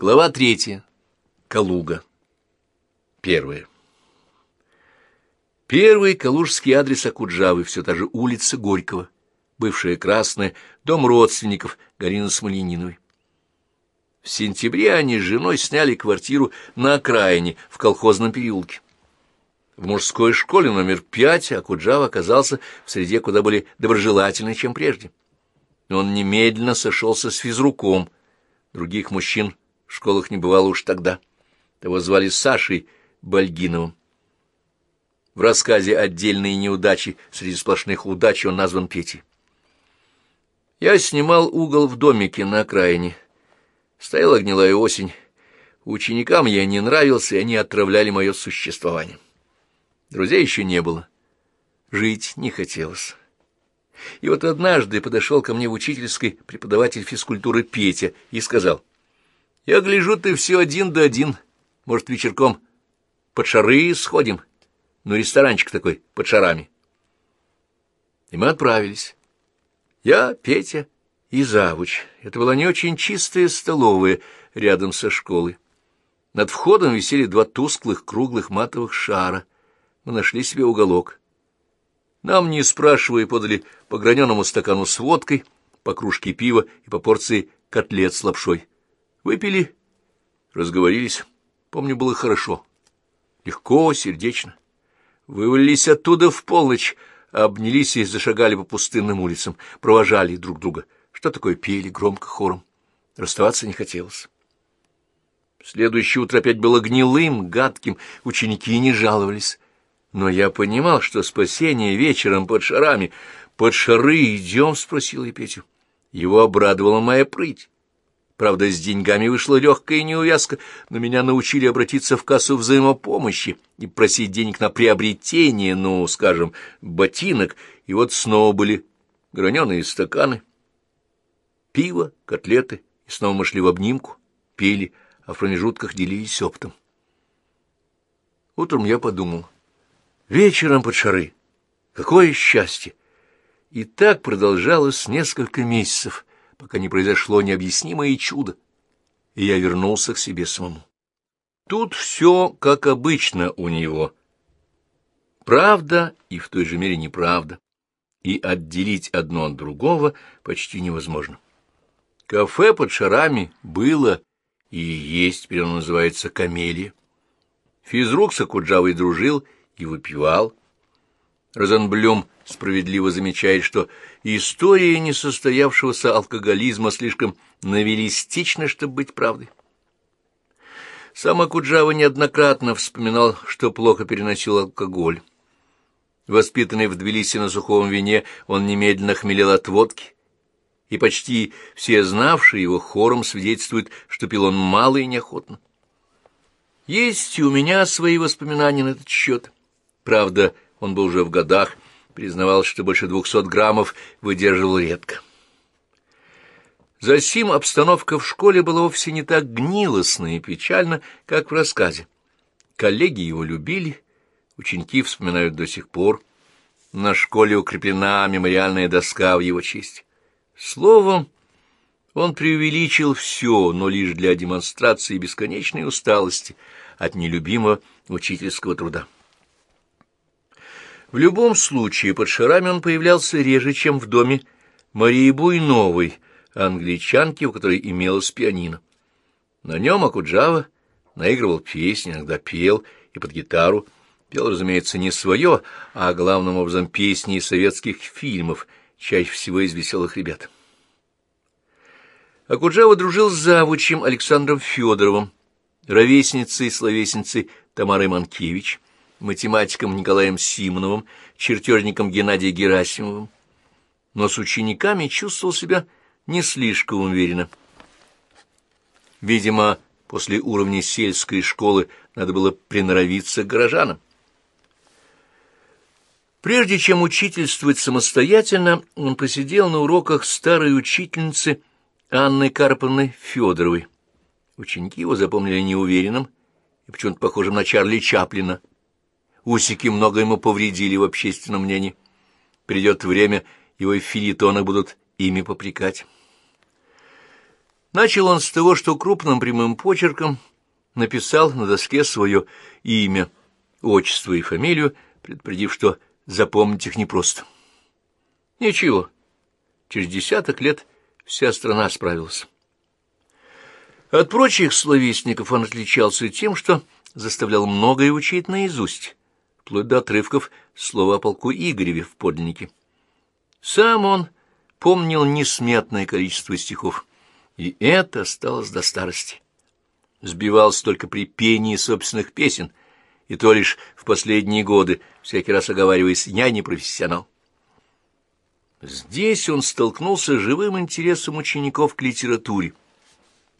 Глава третья. Калуга. Первое. Первый калужский адрес Акуджавы, все та же улица Горького, бывшая Красная, дом родственников Гарины Смолениновой. В сентябре они с женой сняли квартиру на окраине в колхозном переулке. В мужской школе номер пять Акуджава оказался в среде куда более доброжелательной, чем прежде. Он немедленно сошелся с физруком. Других мужчин в школах не бывало уж тогда. Его звали Сашей Бальгиновым. В рассказе «Отдельные неудачи» среди сплошных удач он назван Петей. Я снимал угол в домике на окраине. Стояла гнилая осень. Ученикам я не нравился, и они отравляли мое существование. Друзей еще не было. Жить не хотелось. И вот однажды подошел ко мне в учительской преподаватель физкультуры Петя и сказал, «Я гляжу, ты все один да один. Может, вечерком под шары сходим? Ну, ресторанчик такой, под шарами». И мы отправились. Я, Петя и Завуч. Это была не очень чистая столовая рядом со школой. Над входом висели два тусклых круглых матовых шара — мы нашли себе уголок. Нам, не спрашивая, подали по граненому стакану с водкой, по кружке пива и по порции котлет с лапшой. Выпили, разговорились. Помню, было хорошо. Легко, сердечно. Вывалились оттуда в полночь, обнялись и зашагали по пустынным улицам, провожали друг друга. Что такое пели громко хором? Расставаться не хотелось. Следующее утро опять было гнилым, гадким, ученики не жаловались. Но я понимал, что спасение вечером под шарами. «Под шары идем?» — спросил я Петю. Его обрадовала моя прыть. Правда, с деньгами вышла легкая неувязка, но меня научили обратиться в кассу взаимопомощи и просить денег на приобретение, ну, скажем, ботинок, и вот снова были граненые стаканы, пиво, котлеты, и снова мы шли в обнимку, пили, а в промежутках делились оптом. Утром я подумал — вечером под шары. Какое счастье! И так продолжалось несколько месяцев, пока не произошло необъяснимое чудо, и я вернулся к себе самому. Тут все как обычно у него. Правда и в той же мере неправда, и отделить одно от другого почти невозможно. Кафе под шарами было и есть, теперь оно называется «Камелия». Физрук с Акуджавой дружил и выпивал. Розенблюм справедливо замечает, что история несостоявшегося алкоголизма слишком новелистична, чтобы быть правдой. Сам Акуджава неоднократно вспоминал, что плохо переносил алкоголь. Воспитанный в Тбилиси на сухом вине, он немедленно хмелел от водки, и почти все знавшие его хором свидетельствуют, что пил он мало и неохотно. Есть у меня свои воспоминания на этот счет. Правда, он был уже в годах, признавал, что больше двухсот граммов выдерживал редко. Засим обстановка в школе была вовсе не так гнилостна и печальна, как в рассказе. Коллеги его любили, ученики вспоминают до сих пор. На школе укреплена мемориальная доска в его честь. Словом, он преувеличил все, но лишь для демонстрации бесконечной усталости от нелюбимого учительского труда. В любом случае, под шарами он появлялся реже, чем в доме Марии Буйновой, англичанки, у которой имелось пианино. На нем Акуджава наигрывал песни, иногда пел и под гитару. Пел, разумеется, не свое, а главным образом песни из советских фильмов, чаще всего из «Веселых ребят». Акуджава дружил с завучем Александром Федоровым, ровесницей и словесницей Тамарой Манкевич, математиком Николаем Симоновым, чертежником Геннадием Герасимовым, но с учениками чувствовал себя не слишком уверенно. Видимо, после уровня сельской школы надо было приноровиться к горожанам. Прежде чем учительствовать самостоятельно, он посидел на уроках старой учительницы Анны Карповны Федоровой. Ученики его запомнили неуверенным и почему-то похожим на Чарли Чаплина – Усики много ему повредили в общественном мнении. Придет время, его филитоны будут ими попрекать. Начал он с того, что крупным прямым почерком написал на доске свое имя, отчество и фамилию, предупредив, что запомнить их непросто. Ничего, через десяток лет вся страна справилась. От прочих словесников он отличался тем, что заставлял многое учить наизусть, вплоть до отрывков слова о полку Игореве в подлиннике. Сам он помнил несметное количество стихов, и это осталось до старости. Сбивался только при пении собственных песен, и то лишь в последние годы, всякий раз оговариваясь, я не профессионал. Здесь он столкнулся с живым интересом учеников к литературе.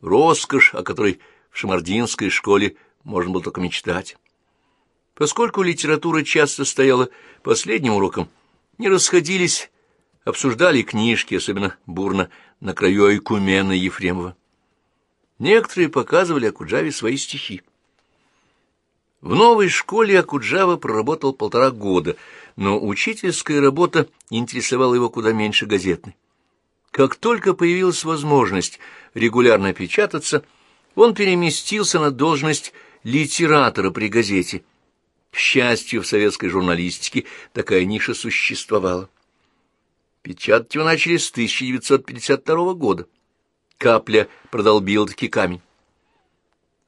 Роскошь, о которой в Шамардинской школе можно было только мечтать. Поскольку литература часто стояла последним уроком, не расходились, обсуждали книжки, особенно бурно, на краю Айкумена Ефремова. Некоторые показывали Акуджаве свои стихи. В новой школе Акуджава проработал полтора года, но учительская работа интересовала его куда меньше газетной. Как только появилась возможность регулярно печататься, он переместился на должность литератора при газете. К счастью, в советской журналистике такая ниша существовала. Печатать его начали с 1952 года. Капля продолбила таки камень.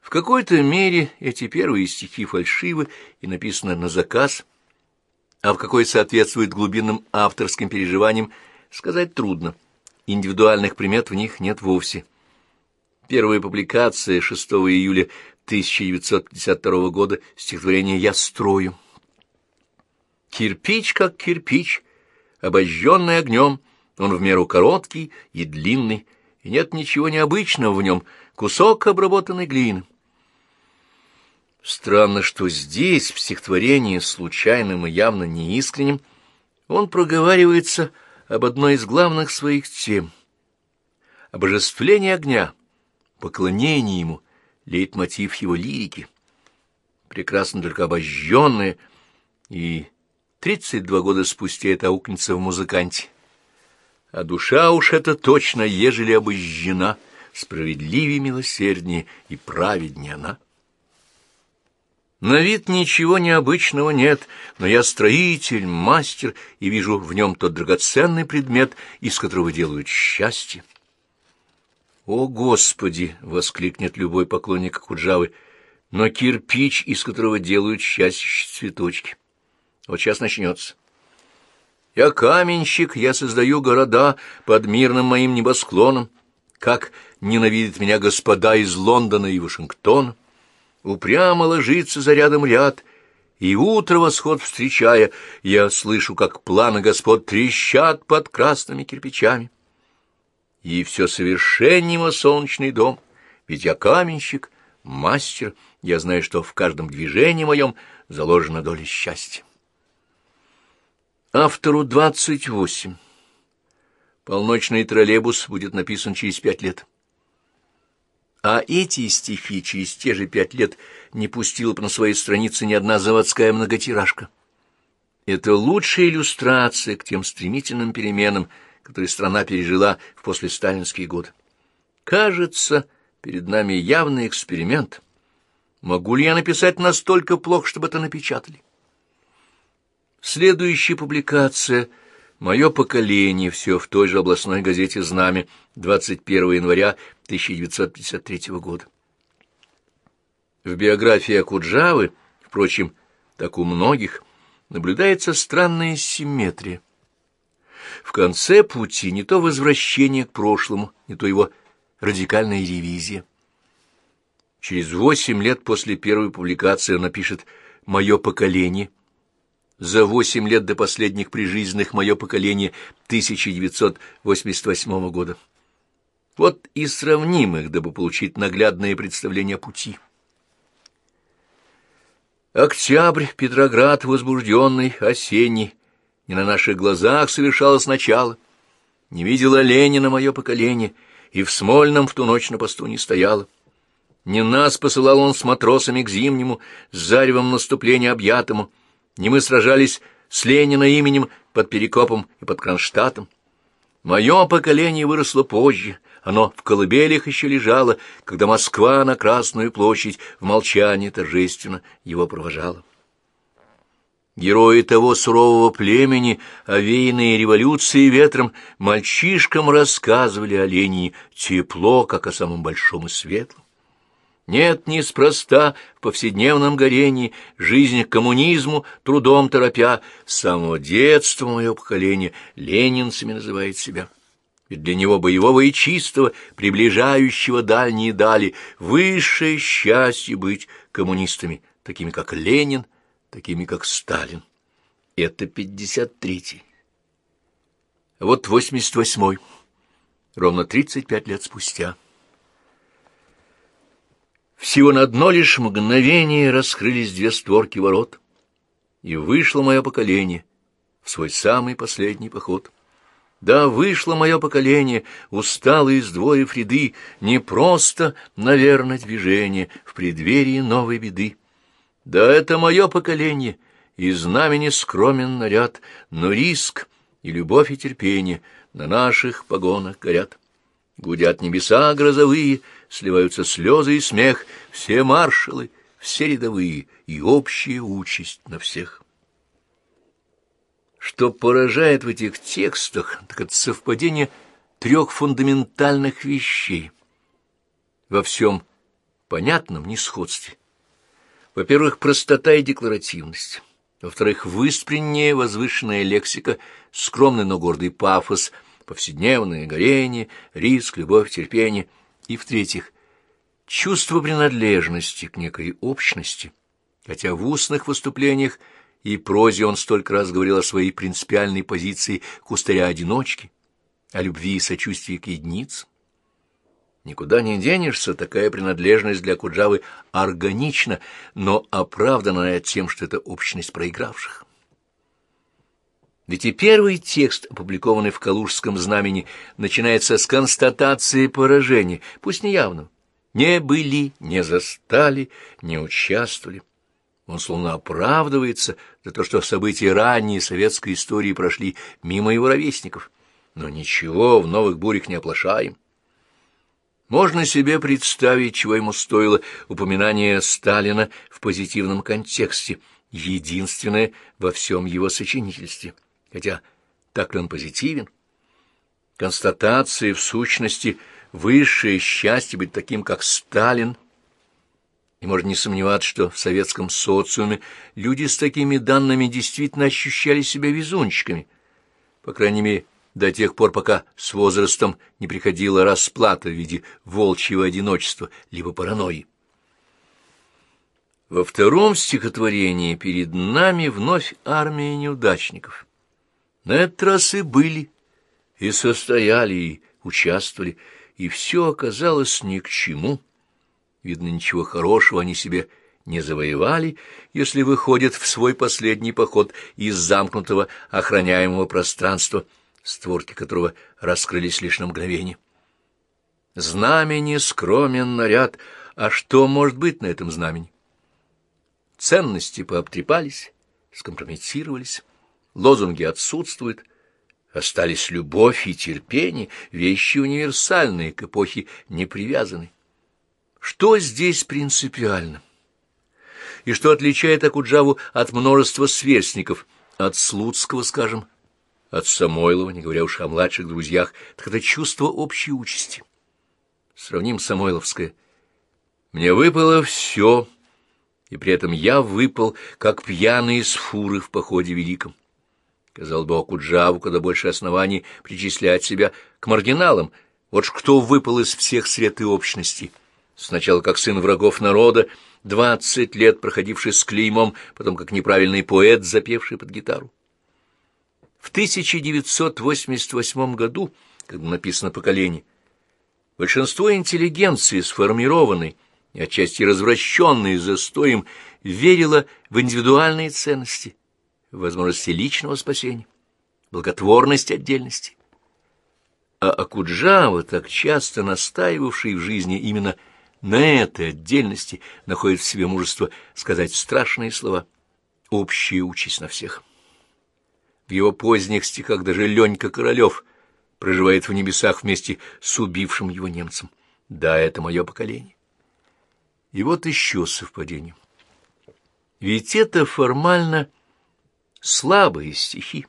В какой-то мере эти первые стихи фальшивы и написаны на заказ, а в какой соответствует глубинным авторским переживаниям, сказать трудно. Индивидуальных примет в них нет вовсе. Первая публикация 6 июля 1952 года стихотворение «Я строю». Кирпич как кирпич, обожженный огнем, он в меру короткий и длинный, и нет ничего необычного в нем, кусок обработанной глины. Странно, что здесь, в стихотворении, случайным и явно неискренним, он проговаривается об одной из главных своих тем — обожествлении огня — поклонение ему, лейтмотив его лирики. Прекрасно только обожженное, и тридцать два года спустя это аукнется в музыканте. А душа уж это точно, ежели обожжена, справедливее, милосерднее и праведнее она. На вид ничего необычного нет, но я строитель, мастер, и вижу в нем тот драгоценный предмет, из которого делают счастье. «О, Господи!» — воскликнет любой поклонник Куджавы. «Но кирпич, из которого делают счастье цветочки. Вот сейчас начнется. Я каменщик, я создаю города под мирным моим небосклоном. Как ненавидят меня господа из Лондона и Вашингтона. Упрямо ложится за рядом ряд, и утро восход встречая, я слышу, как планы господ трещат под красными кирпичами и все совершеннего солнечный дом, ведь я каменщик, мастер, я знаю, что в каждом движении моем заложена доля счастья. Автору двадцать восемь. Полночный троллейбус будет написан через пять лет. А эти стихи через те же пять лет не пустила бы на своей странице ни одна заводская многотиражка. Это лучшая иллюстрация к тем стремительным переменам, который страна пережила в послесталинские годы. Кажется, перед нами явный эксперимент. Могу ли я написать настолько плохо, чтобы это напечатали? Следующая публикация «Мое поколение» все в той же областной газете «Знамя» 21 января 1953 года. В биографии Акуджавы, впрочем, так у многих, наблюдается странная симметрия. В конце пути не то возвращение к прошлому, не то его радикальная ревизия. Через восемь лет после первой публикации он напишет «Мое поколение». За восемь лет до последних прижизненных «Мое поколение» 1988 года. Вот и сравним их, дабы получить наглядное представление о пути. Октябрь, Петроград, возбужденный, осенний, не на наших глазах совершалось начало. Не видела Ленина мое поколение, и в Смольном в ту ночь на посту не стояла. Не нас посылал он с матросами к зимнему, с заревом наступления объятому. Не мы сражались с Ленина именем под Перекопом и под Кронштадтом. Мое поколение выросло позже, оно в колыбелях еще лежало, когда Москва на Красную площадь в молчании торжественно его провожала. Герои того сурового племени, овеянные революцией ветром, мальчишкам рассказывали о Лении тепло, как о самом большом и светлом. Нет, неспроста в повседневном горении, жизнь к коммунизму, трудом торопя, с самого детства мое поколение ленинцами называет себя. Ведь для него боевого и чистого, приближающего дальние дали, высшее счастье быть коммунистами, такими как Ленин, такими как Сталин. Это пятьдесят третий. Вот восемьдесят восьмой, ровно тридцать пять лет спустя. Всего на одно лишь мгновение раскрылись две створки ворот, и вышло мое поколение в свой самый последний поход. Да, вышло мое поколение, усталые сдвоив ряды, не просто, наверное, движение в преддверии новой беды. Да, это мое поколение, и знамени скромен наряд, но риск и любовь и терпение на наших погонах горят. Гудят небеса грозовые, сливаются слезы и смех, все маршалы, все рядовые, и общая участь на всех. Что поражает в этих текстах, так это совпадение трех фундаментальных вещей. Во всем понятном несходстве. Во-первых, простота и декларативность. Во-вторых, выспренняя возвышенная лексика, скромный, но гордый пафос, повседневное горение, риск, любовь, терпение — и, в-третьих, чувство принадлежности к некой общности, хотя в устных выступлениях и прозе он столько раз говорил о своей принципиальной позиции кустаря-одиночки, о любви и сочувствии к единицам. Никуда не денешься, такая принадлежность для Куджавы органична, но оправдана тем, что это общность проигравших. Ведь и первый текст, опубликованный в Калужском знамени, начинается с констатации поражения, пусть неявного. Не были, не застали, не участвовали. Он словно оправдывается за то, что события ранней советской истории прошли мимо его ровесников. Но ничего, в новых бурях не оплошаем. Можно себе представить, чего ему стоило упоминание Сталина в позитивном контексте, единственное во всем его сочинительстве. Хотя так ли он позитивен? Констатация, в сущности, высшее счастье быть таким, как Сталин. И можно не сомневаться, что в советском социуме люди с такими данными действительно ощущали себя везунчиками. По крайней мере, до тех пор, пока с возрастом не приходила расплата в виде волчьего одиночества либо паранойи. Во втором стихотворении перед нами вновь армия неудачников — на этот раз и были, и состояли, и участвовали, и все оказалось ни к чему. Видно, ничего хорошего они себе не завоевали, если выходят в свой последний поход из замкнутого охраняемого пространства, створки которого раскрылись лишь на мгновение. Знамени скромен наряд, а что может быть на этом знамени? Ценности пообтрепались, скомпрометировались лозунги отсутствуют, остались любовь и терпение, вещи универсальные, к эпохе не привязаны. Что здесь принципиально? И что отличает Акуджаву от множества сверстников, от Слуцкого, скажем, от Самойлова, не говоря уж о младших друзьях, так это чувство общей участи. Сравним Самойловское. «Мне выпало все, и при этом я выпал, как пьяный из фуры в походе великом. Казал бы Окуджаву, куда больше оснований причислять себя к маргиналам. Вот ж кто выпал из всех сред и общности. Сначала как сын врагов народа, двадцать лет проходивший с клеймом, потом как неправильный поэт, запевший под гитару. В 1988 году, когда написано «Поколение», большинство интеллигенции, сформированной и отчасти развращенной застоем, верило в индивидуальные ценности, возможности личного спасения, благотворность отдельности. А Акуджава, так часто настаивавший в жизни именно на этой отдельности, находит в себе мужество сказать страшные слова, общая участь на всех. В его поздних стихах даже Ленька Королев проживает в небесах вместе с убившим его немцем. Да, это мое поколение. И вот еще совпадение. Ведь это формально слабые стихи.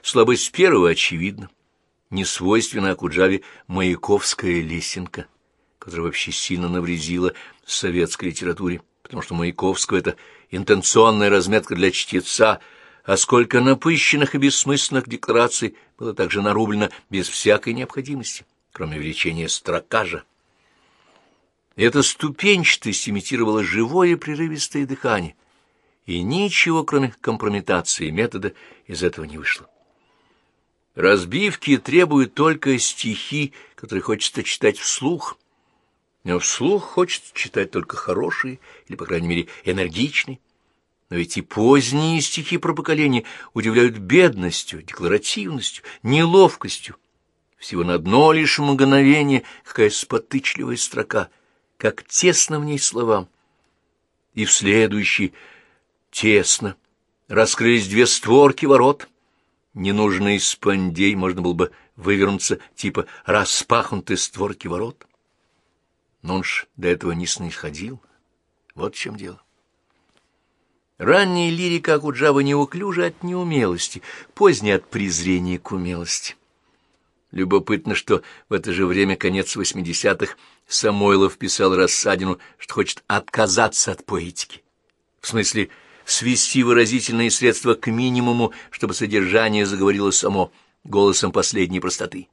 Слабость первого очевидна. Не свойственна Акуджаве маяковская лесенка, которая вообще сильно навредила советской литературе, потому что Маяковского — это интенционная разметка для чтеца, а сколько напыщенных и бессмысленных деклараций было также нарублено без всякой необходимости, кроме увеличения строкажа. Эта ступенчатость имитировала живое прерывистое дыхание, и ничего, кроме компрометации метода, из этого не вышло. Разбивки требуют только стихи, которые хочется читать вслух, но вслух хочется читать только хорошие или, по крайней мере, энергичные. Но ведь и поздние стихи про поколение удивляют бедностью, декларативностью, неловкостью. Всего на одно лишь мгновение какая спотычливая строка, как тесно в ней словам. И в следующий тесно раскрылись две створки ворот. Ненужный спандей можно было бы вывернуться, типа распахнуты створки ворот. Но он ж до этого не снисходил. Вот в чем дело. Ранняя лирика Акуджава неуклюжа от неумелости, поздняя от презрения к умелости. Любопытно, что в это же время, конец восьмидесятых, Самойлов писал Рассадину, что хочет отказаться от поэтики. В смысле, свести выразительные средства к минимуму, чтобы содержание заговорило само, голосом последней простоты.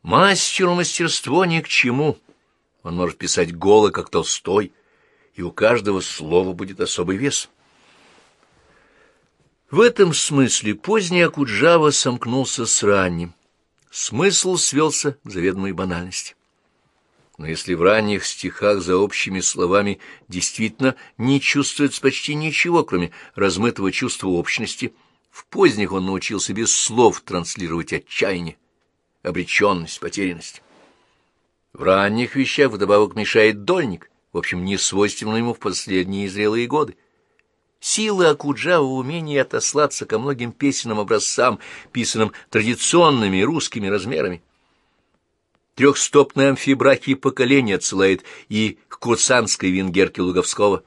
Мастеру мастерство ни к чему. Он может писать голо, как Толстой, и у каждого слова будет особый вес. В этом смысле поздний Акуджава сомкнулся с ранним. Смысл свелся к заведомой банальности. Но если в ранних стихах за общими словами действительно не чувствуется почти ничего, кроме размытого чувства общности, в поздних он научился без слов транслировать отчаяние, обреченность, потерянность. В ранних вещах вдобавок мешает дольник, в общем, не свойственно ему в последние зрелые годы. Сила Акуджава в умении отослаться ко многим песенным образцам, писанным традиционными русскими размерами. Трехстопные амфибрахи поколения отсылает и к курсантской венгерке Луговского.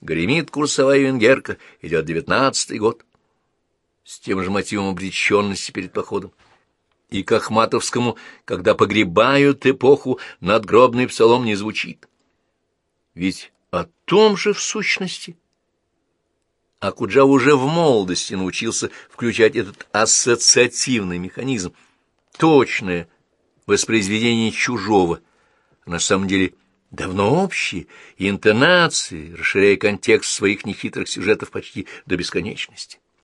Гремит курсовая венгерка, идет девятнадцатый год. С тем же мотивом обреченности перед походом. И к Ахматовскому, когда погребают эпоху, надгробный псалом не звучит. Ведь о том же в сущности. А Куджав уже в молодости научился включать этот ассоциативный механизм, точное воспроизведение чужого, а на самом деле давно общие, интонации, расширяя контекст своих нехитрых сюжетов почти до бесконечности.